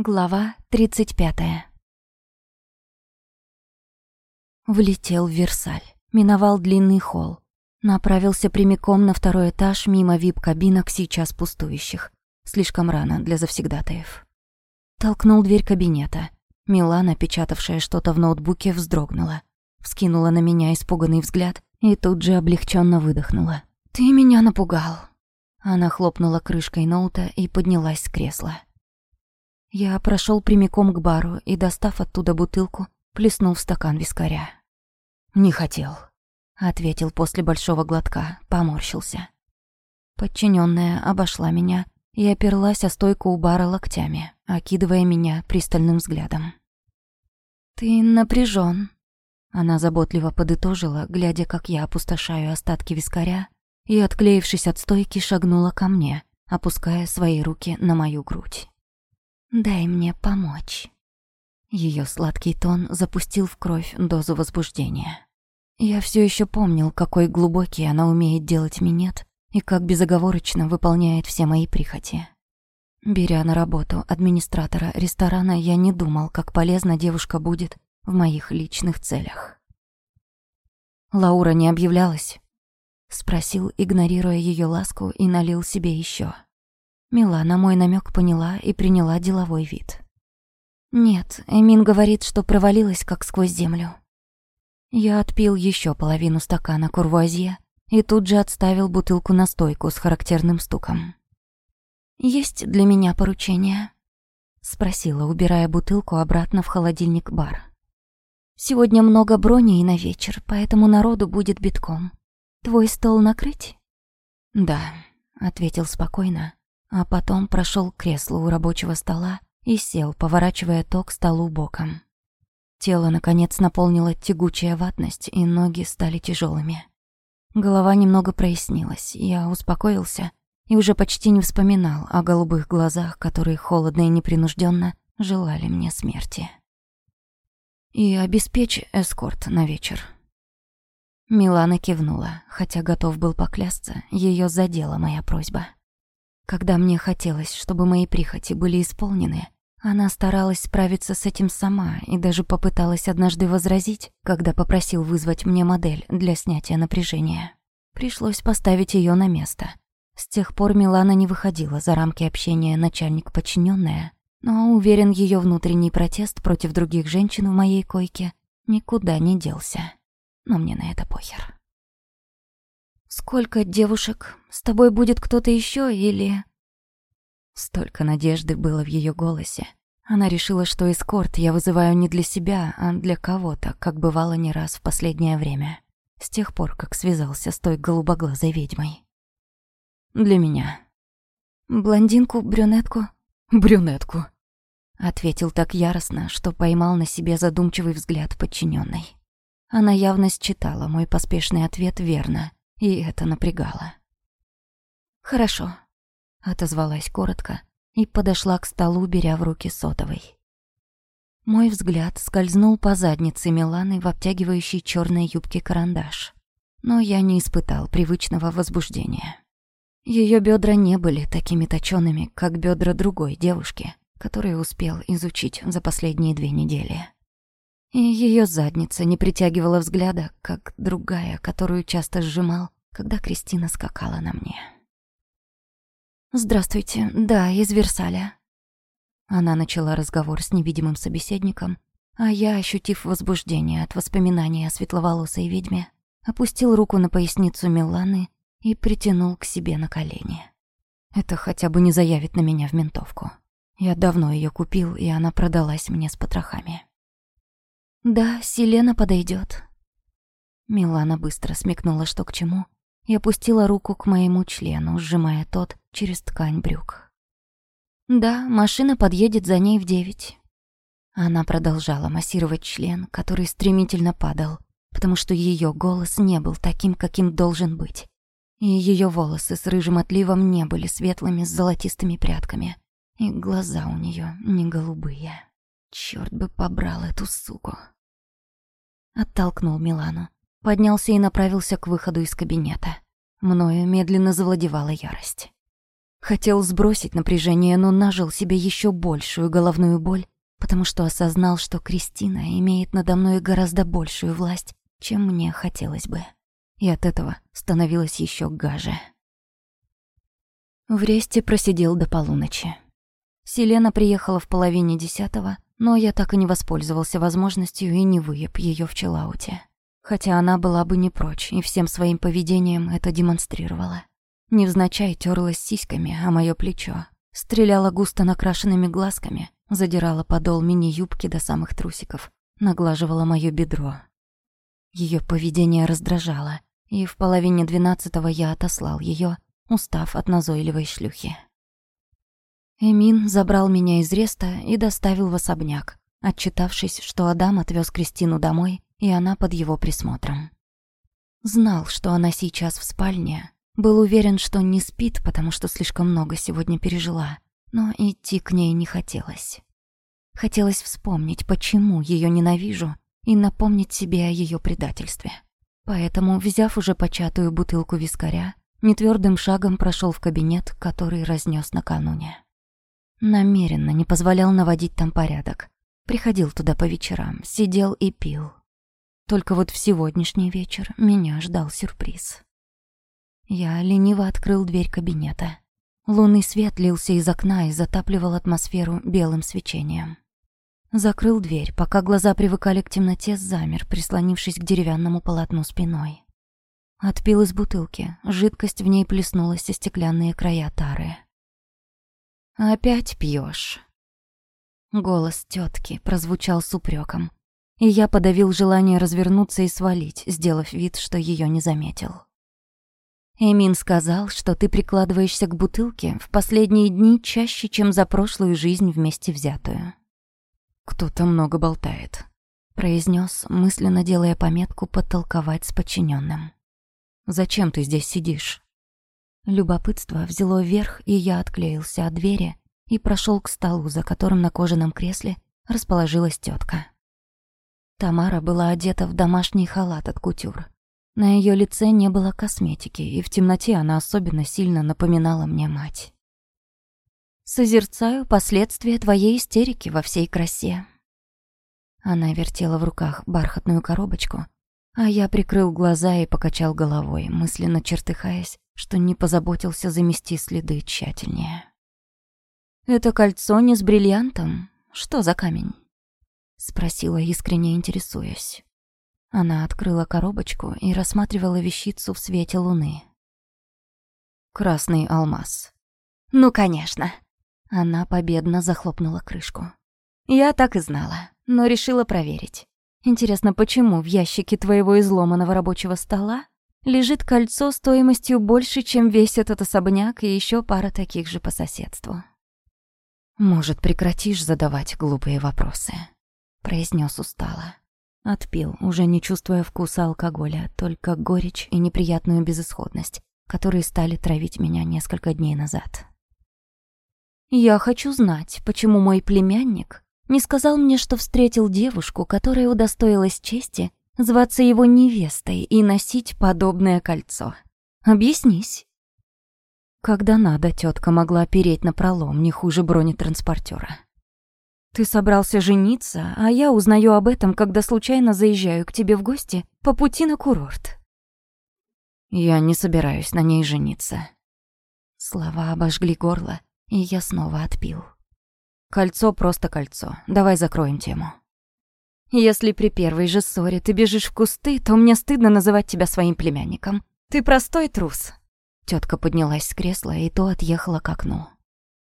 Глава 35. Влетел в Версаль, миновал длинный холл, направился прямиком на второй этаж мимо вип-кабинок, сейчас пустующих. Слишком рано для завсегдатаев. Толкнул дверь кабинета. Милана, печатавшая что-то в ноутбуке, вздрогнула. Вскинула на меня испуганный взгляд и тут же облегченно выдохнула. «Ты меня напугал». Она хлопнула крышкой ноута и поднялась с кресла. Я прошел прямиком к бару и, достав оттуда бутылку, плеснул в стакан вискаря. «Не хотел», — ответил после большого глотка, поморщился. Подчиненная обошла меня и оперлась о стойку у бара локтями, окидывая меня пристальным взглядом. «Ты напряжен. Она заботливо подытожила, глядя, как я опустошаю остатки вискаря, и, отклеившись от стойки, шагнула ко мне, опуская свои руки на мою грудь. «Дай мне помочь». Ее сладкий тон запустил в кровь дозу возбуждения. Я все еще помнил, какой глубокий она умеет делать минет и как безоговорочно выполняет все мои прихоти. Беря на работу администратора ресторана, я не думал, как полезна девушка будет в моих личных целях. «Лаура не объявлялась?» — спросил, игнорируя ее ласку, и налил себе еще. Милана мой намек поняла и приняла деловой вид. «Нет, Эмин говорит, что провалилась как сквозь землю». Я отпил еще половину стакана курвуазье и тут же отставил бутылку на стойку с характерным стуком. «Есть для меня поручение?» — спросила, убирая бутылку обратно в холодильник-бар. «Сегодня много брони и на вечер, поэтому народу будет битком. Твой стол накрыть?» «Да», — ответил спокойно, а потом прошел к креслу у рабочего стола и сел, поворачивая то к столу боком. Тело, наконец, наполнило тягучая ватность, и ноги стали тяжелыми. Голова немного прояснилась, я успокоился и уже почти не вспоминал о голубых глазах, которые холодно и непринужденно желали мне смерти. «И обеспечь эскорт на вечер». Милана кивнула, хотя готов был поклясться, ее задела моя просьба. Когда мне хотелось, чтобы мои прихоти были исполнены, она старалась справиться с этим сама и даже попыталась однажды возразить, когда попросил вызвать мне модель для снятия напряжения. Пришлось поставить ее на место. С тех пор Милана не выходила за рамки общения начальник-подчиненная, но, уверен, ее внутренний протест против других женщин в моей койке никуда не делся. Но мне на это похер. «Сколько девушек? С тобой будет кто-то еще или...» Столько надежды было в ее голосе. Она решила, что эскорт я вызываю не для себя, а для кого-то, как бывало не раз в последнее время. С тех пор, как связался с той голубоглазой ведьмой. Для меня. Блондинку, брюнетку? Брюнетку. Ответил так яростно, что поймал на себе задумчивый взгляд подчиненной. Она явно считала мой поспешный ответ верно и это напрягало. «Хорошо», — отозвалась коротко и подошла к столу, беря в руки сотовой. Мой взгляд скользнул по заднице Миланы в обтягивающей черной юбке карандаш, но я не испытал привычного возбуждения. Ее бедра не были такими точёными, как бедра другой девушки, которую успел изучить за последние две недели. И ее задница не притягивала взгляда, как другая, которую часто сжимал, когда Кристина скакала на мне. «Здравствуйте, да, из Версаля». Она начала разговор с невидимым собеседником, а я, ощутив возбуждение от воспоминания о светловолосой ведьме, опустил руку на поясницу Миланы и притянул к себе на колени. Это хотя бы не заявит на меня в ментовку. Я давно ее купил, и она продалась мне с потрохами. «Да, Селена подойдет. Милана быстро смекнула, что к чему, и опустила руку к моему члену, сжимая тот через ткань брюк. «Да, машина подъедет за ней в девять». Она продолжала массировать член, который стремительно падал, потому что ее голос не был таким, каким должен быть. И ее волосы с рыжим отливом не были светлыми с золотистыми прядками, и глаза у нее не голубые. Черт бы побрал эту суку. Оттолкнул Милану. Поднялся и направился к выходу из кабинета. Мною медленно завладевала ярость. Хотел сбросить напряжение, но нажил себе еще большую головную боль, потому что осознал, что Кристина имеет надо мной гораздо большую власть, чем мне хотелось бы. И от этого становилось еще гаже. В Ресте просидел до полуночи. Селена приехала в половине десятого, но я так и не воспользовался возможностью и не выеб ее в Челауте. Хотя она была бы не прочь и всем своим поведением это демонстрировала. Невзначай терлась сиськами о моё плечо, стреляла густо накрашенными глазками, задирала подол мини-юбки до самых трусиков, наглаживала моё бедро. Её поведение раздражало, и в половине двенадцатого я отослал её, устав от назойливой шлюхи. Эмин забрал меня из Реста и доставил в особняк, отчитавшись, что Адам отвез Кристину домой, и она под его присмотром. Знал, что она сейчас в спальне, был уверен, что не спит, потому что слишком много сегодня пережила, но идти к ней не хотелось. Хотелось вспомнить, почему ее ненавижу, и напомнить себе о ее предательстве. Поэтому, взяв уже початую бутылку вискаря, нетвердым шагом прошел в кабинет, который разнес накануне. Намеренно не позволял наводить там порядок. Приходил туда по вечерам, сидел и пил. Только вот в сегодняшний вечер меня ждал сюрприз. Я лениво открыл дверь кабинета. Лунный свет лился из окна и затапливал атмосферу белым свечением. Закрыл дверь, пока глаза привыкали к темноте, замер, прислонившись к деревянному полотну спиной. Отпил из бутылки, жидкость в ней плеснулась о стеклянные края тары. «Опять пьешь? Голос тетки прозвучал с упреком, и я подавил желание развернуться и свалить, сделав вид, что ее не заметил. Эмин сказал, что ты прикладываешься к бутылке в последние дни чаще, чем за прошлую жизнь вместе взятую. Кто-то много болтает, произнес, мысленно делая пометку подтолковать с подчиненным. Зачем ты здесь сидишь? Любопытство взяло верх, и я отклеился от двери и прошел к столу, за которым на кожаном кресле расположилась тетка. Тамара была одета в домашний халат от кутюр. На ее лице не было косметики, и в темноте она особенно сильно напоминала мне мать. «Созерцаю последствия твоей истерики во всей красе». Она вертела в руках бархатную коробочку, а я прикрыл глаза и покачал головой, мысленно чертыхаясь, что не позаботился замести следы тщательнее. «Это кольцо не с бриллиантом? Что за камень?» Спросила, искренне интересуясь. Она открыла коробочку и рассматривала вещицу в свете луны. Красный алмаз. «Ну, конечно!» Она победно захлопнула крышку. «Я так и знала, но решила проверить. Интересно, почему в ящике твоего изломанного рабочего стола лежит кольцо стоимостью больше, чем весь этот особняк и еще пара таких же по соседству?» «Может, прекратишь задавать глупые вопросы?» — произнес устало. Отпил, уже не чувствуя вкуса алкоголя, только горечь и неприятную безысходность, которые стали травить меня несколько дней назад. «Я хочу знать, почему мой племянник не сказал мне, что встретил девушку, которая удостоилась чести зваться его невестой и носить подобное кольцо. Объяснись». Когда надо, тетка могла переть на пролом не хуже бронетранспортера. Ты собрался жениться, а я узнаю об этом, когда случайно заезжаю к тебе в гости по пути на курорт. Я не собираюсь на ней жениться. Слова обожгли горло, и я снова отпил. Кольцо просто кольцо. Давай закроем тему. Если при первой же ссоре ты бежишь в кусты, то мне стыдно называть тебя своим племянником. Ты простой трус. Тетка поднялась с кресла и то отъехала к окну.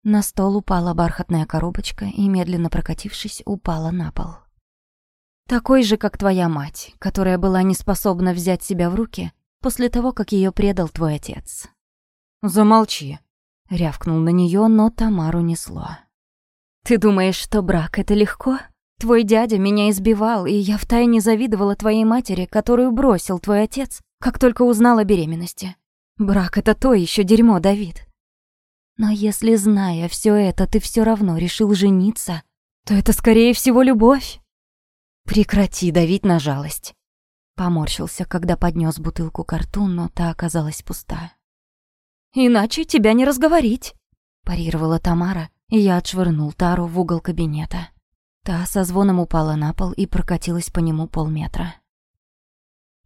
На стол упала бархатная коробочка и, медленно прокатившись, упала на пол. «Такой же, как твоя мать, которая была не способна взять себя в руки после того, как ее предал твой отец». «Замолчи», — рявкнул на нее, но Тамару несло. «Ты думаешь, что брак — это легко? Твой дядя меня избивал, и я втайне завидовала твоей матери, которую бросил твой отец, как только узнала о беременности. Брак — это то еще дерьмо, Давид. Но если, зная все это, ты все равно решил жениться, то это, скорее всего, любовь. Прекрати давить на жалость. Поморщился, когда поднес бутылку к рту, но та оказалась пуста. Иначе тебя не разговорить. парировала Тамара, и я отшвырнул Тару в угол кабинета. Та со звоном упала на пол и прокатилась по нему полметра.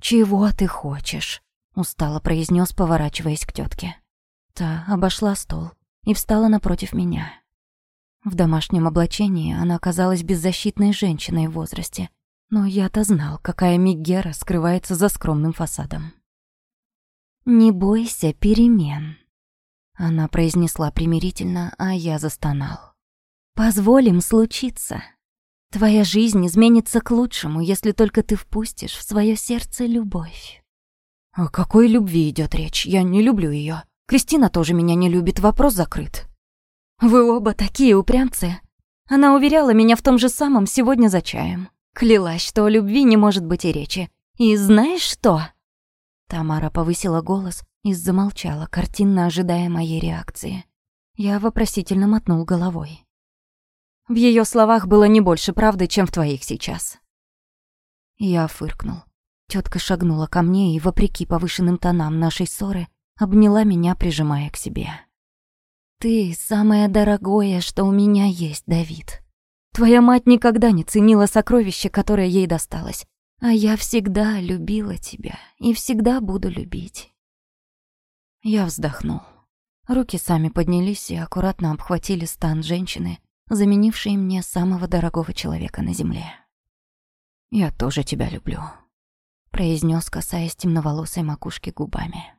«Чего ты хочешь?» — устало произнес, поворачиваясь к тетке. Та обошла стол и встала напротив меня. В домашнем облачении она оказалась беззащитной женщиной в возрасте, но я-то знал, какая Мигера скрывается за скромным фасадом. «Не бойся перемен», — она произнесла примирительно, а я застонал. «Позволим случиться». Твоя жизнь изменится к лучшему, если только ты впустишь в свое сердце любовь. О какой любви идет речь? Я не люблю ее. Кристина тоже меня не любит, вопрос закрыт. Вы оба такие упрямцы. Она уверяла меня в том же самом сегодня за чаем. Клялась, что о любви не может быть и речи. И знаешь что? Тамара повысила голос и замолчала, картинно ожидая моей реакции. Я вопросительно мотнул головой. В ее словах было не больше правды, чем в твоих сейчас. Я фыркнул. Тетка шагнула ко мне и, вопреки повышенным тонам нашей ссоры, обняла меня, прижимая к себе. «Ты самое дорогое, что у меня есть, Давид. Твоя мать никогда не ценила сокровище, которое ей досталось, а я всегда любила тебя и всегда буду любить». Я вздохнул. Руки сами поднялись и аккуратно обхватили стан женщины, заменивший мне самого дорогого человека на земле. «Я тоже тебя люблю», — произнес, касаясь темноволосой макушки губами.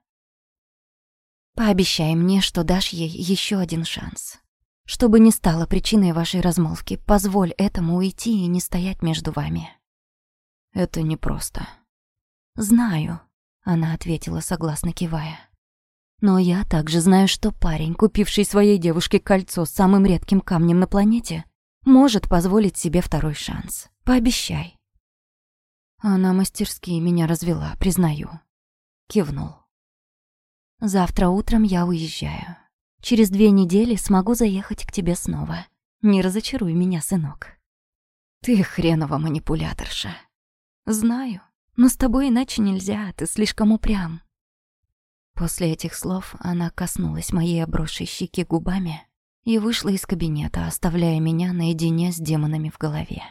«Пообещай мне, что дашь ей еще один шанс. Чтобы не стало причиной вашей размолвки, позволь этому уйти и не стоять между вами». «Это непросто». «Знаю», — она ответила, согласно кивая. Но я также знаю, что парень, купивший своей девушке кольцо с самым редким камнем на планете, может позволить себе второй шанс. Пообещай. Она мастерски меня развела, признаю. Кивнул. Завтра утром я уезжаю. Через две недели смогу заехать к тебе снова. Не разочаруй меня, сынок. Ты хренова манипуляторша. Знаю, но с тобой иначе нельзя, ты слишком упрям. После этих слов она коснулась моей обросшей щеки губами и вышла из кабинета, оставляя меня наедине с демонами в голове.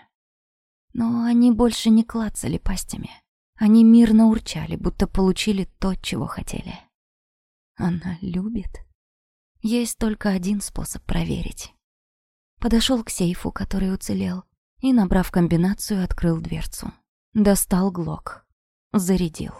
Но они больше не клацали пастями. Они мирно урчали, будто получили то, чего хотели. Она любит. Есть только один способ проверить. Подошел к сейфу, который уцелел, и, набрав комбинацию, открыл дверцу. Достал глок. Зарядил.